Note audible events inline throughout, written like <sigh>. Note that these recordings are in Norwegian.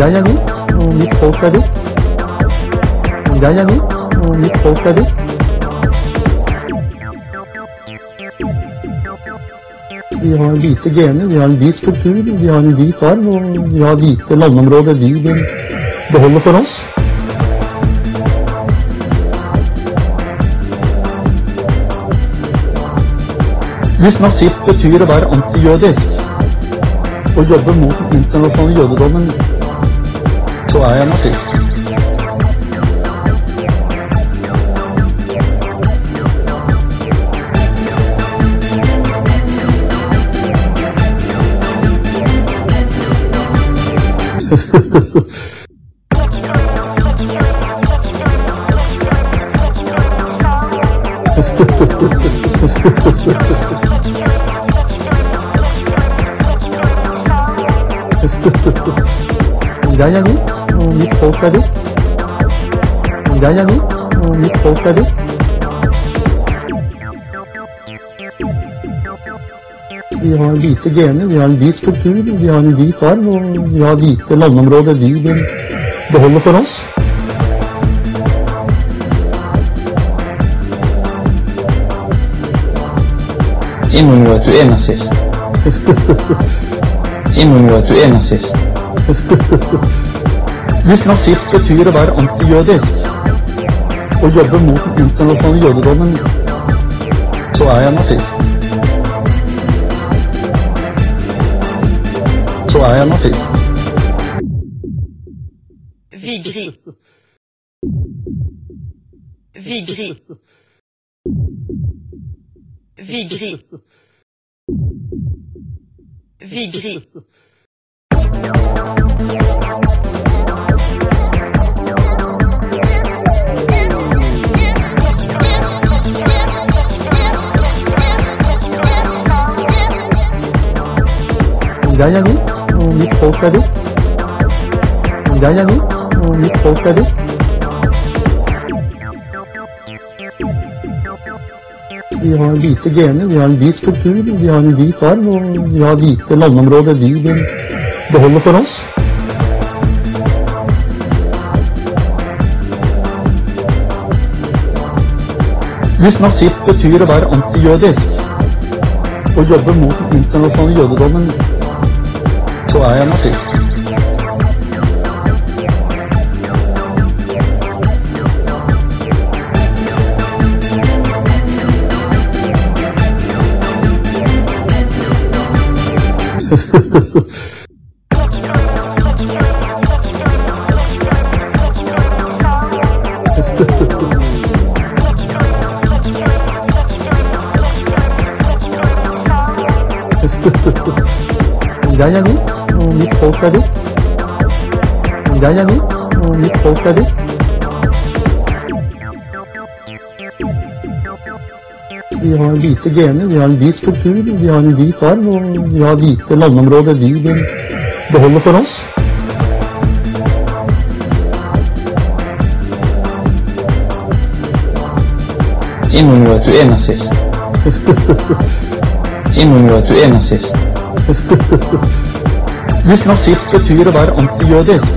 Og mitt folk er hvit, og mitt folk er hvitt. Vi har hvite gener, vi har en hvit kultur, vi har en hvit arv, og vi har hvite landområder vi vil beholde for oss. Hvis nazist betyr å være antijødisk og jobbe mot den internasjonale jødedommen, så er jeg nazist. Jeg er hvit, og mitt folk er ditt. Jeg er hvit, og mitt folk er ditt. Vi har hvite gener, vi har en hvit kultur, vi har en hvit arv, og vi har hvite landområder vi vil beholde for oss. Innrømmer at du er nazist? <laughs> Innrømmer at du er nazist? Hvis nazist betyr å være antijødisk og jobbe mot den internasjonale jødedommen, så er jeg nazist. Så er jeg nazist. Vigrid. Vigrid. Vigrid. Vigrid. Hvit, og mitt folk er er hvit, og mitt folk er hvitt. Vi har hvite gener, vi har en hvit kultur, vi har en hvit arv, og vi har hvite landområder vi vil beholde for oss. Hvis nazist betyr å være antijødisk og jobbe mot den internasjonale jødedommen, så er jeg nazist. Jeg er hvit, og mitt folk er ditt. Jeg er hvit, og mitt folk er ditt. Vi har hvite gener, vi har en hvit kultur, vi har en hvit arv, og vi har hvite landområder vi vil beholde for oss. Innrømmer du at du er nazist? Innrømmer du at du er nazist? Hvis nazist betyr å være antijødisk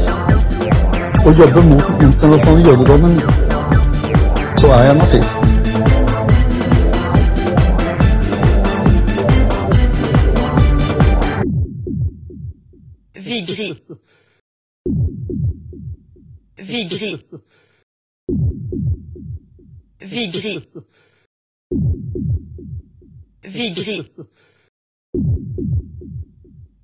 og jobbe mot den internasjonale jødedommen, så er jeg nazist. Vigri. Vigri. Vigri. Vigrid.